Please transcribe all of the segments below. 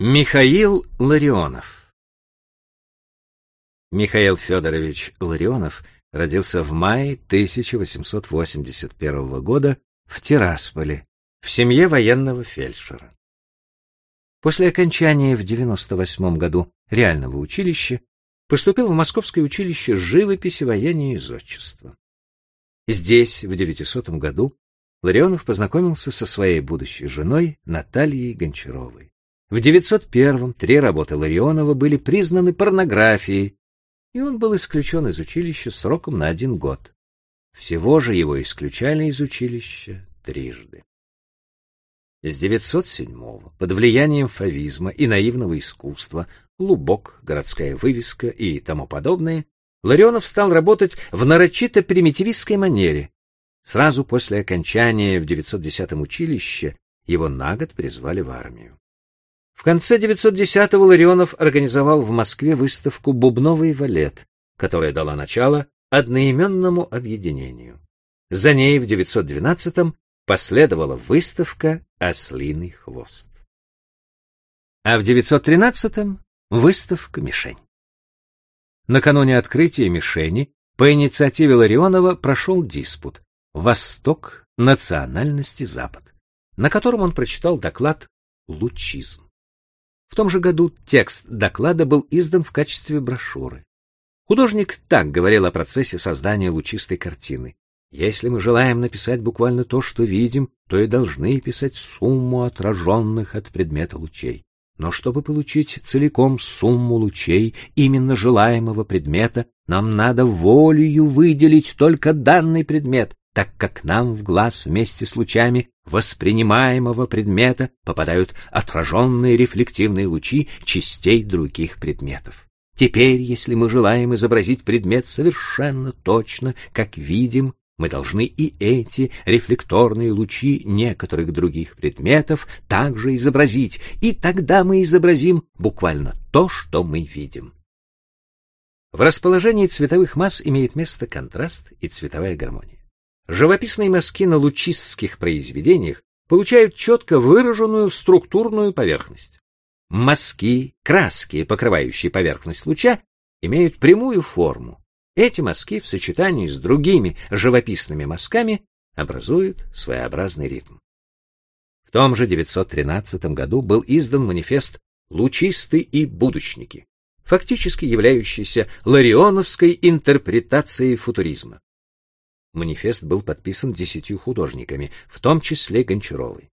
Михаил Ларионов Михаил Федорович Ларионов родился в мае 1881 года в Тирасполе, в семье военного фельдшера. После окончания в 98 году реального училища поступил в Московское училище живописи, воения и зодчества. Здесь, в 900 году, Ларионов познакомился со своей будущей женой Натальей Гончаровой. В 901-м три работы Ларионова были признаны порнографией, и он был исключен из училища сроком на один год. Всего же его исключали из училища трижды. С 907-го, под влиянием фавизма и наивного искусства, лубок, городская вывеска и тому подобное, Ларионов стал работать в нарочито примитивистской манере. Сразу после окончания в 910-м училище его на год призвали в армию. В конце 910-го Ларионов организовал в Москве выставку «Бубновый валет», которая дала начало одноименному объединению. За ней в 912-м последовала выставка «Ослиный хвост». А в 913-м выставка «Мишень». Накануне открытия «Мишени» по инициативе Ларионова прошел диспут «Восток. Национальности Запад», на котором он прочитал доклад «Лучизм». В том же году текст доклада был издан в качестве брошюры. Художник так говорил о процессе создания лучистой картины. Если мы желаем написать буквально то, что видим, то и должны писать сумму отраженных от предмета лучей. Но чтобы получить целиком сумму лучей именно желаемого предмета, нам надо волею выделить только данный предмет, так как нам в глаз вместе с лучами воспринимаемого предмета попадают отраженные рефлективные лучи частей других предметов. Теперь, если мы желаем изобразить предмет совершенно точно, как видим, мы должны и эти рефлекторные лучи некоторых других предметов также изобразить, и тогда мы изобразим буквально то, что мы видим. В расположении цветовых масс имеет место контраст и цветовая гармония. Живописные мазки на лучистских произведениях получают четко выраженную структурную поверхность. Мазки, краски, покрывающие поверхность луча, имеют прямую форму. Эти мазки в сочетании с другими живописными мазками образуют своеобразный ритм. В том же 913 году был издан манифест «Лучисты и будущники», фактически являющийся ларионовской интерпретацией футуризма. Манифест был подписан десятью художниками, в том числе Гончаровой.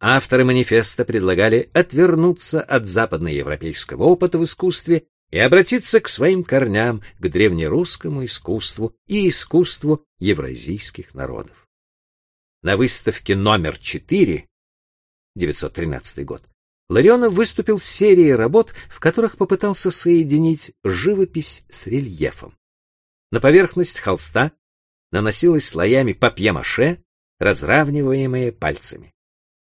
Авторы манифеста предлагали отвернуться от западноевропейского опыта в искусстве и обратиться к своим корням, к древнерусскому искусству и искусству евразийских народов. На выставке номер 4, 913 год, Ларионов выступил с серией работ, в которых попытался соединить живопись с рельефом. На поверхность холста наносилось слоями папье-маше, разравниваемые пальцами.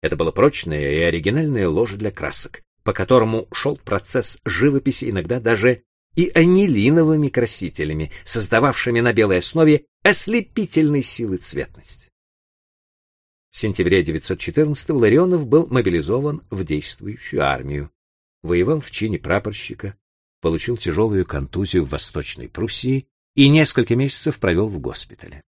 Это было прочное и оригинальное ложе для красок, по которому шел процесс живописи иногда даже и анилиновыми красителями, создававшими на белой основе ослепительной силы цветность. В сентябре 914 Ларионов был мобилизован в действующую армию, воевал в чине прапорщика, получил тяжелую контузию в Восточной Пруссии и несколько месяцев провел в госпитале.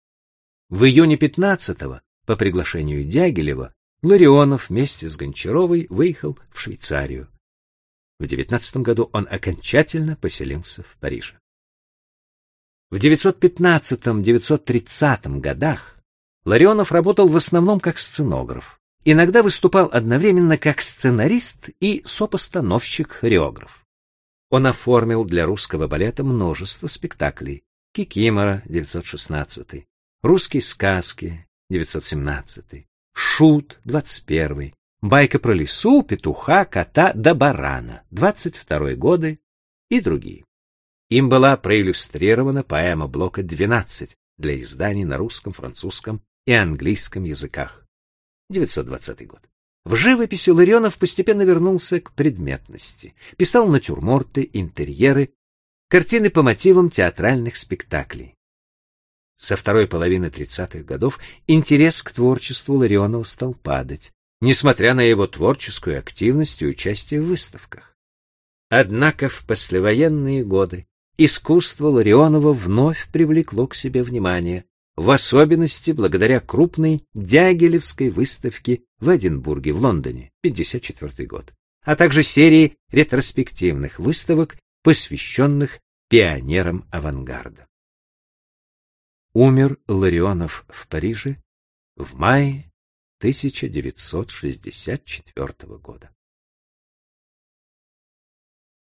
В июне 15-го, по приглашению Дягилева, Ларионов вместе с Гончаровой выехал в Швейцарию. В 19 году он окончательно поселился в Париже. В 915-930 годах Ларионов работал в основном как сценограф. Иногда выступал одновременно как сценарист и сопостановщик-хореограф. Он оформил для русского балета множество спектаклей, Кикимора, 916, Русские сказки, 917, Шут, 21, Байка про лису, петуха, кота да барана, 22 годы и другие. Им была проиллюстрирована поэма блока 12 для изданий на русском, французском и английском языках. 920 год. В живописи Ларионов постепенно вернулся к предметности. Писал натюрморты, интерьеры, картины по мотивам театральных спектаклей. Со второй половины 30-х годов интерес к творчеству Ларионова стал падать. несмотря на его творческую активность и участие в выставках. Однако в послевоенные годы искусство Ларионова вновь привлекло к себе внимание, в особенности благодаря крупной Дягилевской выставке в Эдинбурге в Лондоне, 1954 год, а также серии ретроспективных выставок, посвященных пионерам авангарда. Умер Ларионов в Париже в мае 1964 года.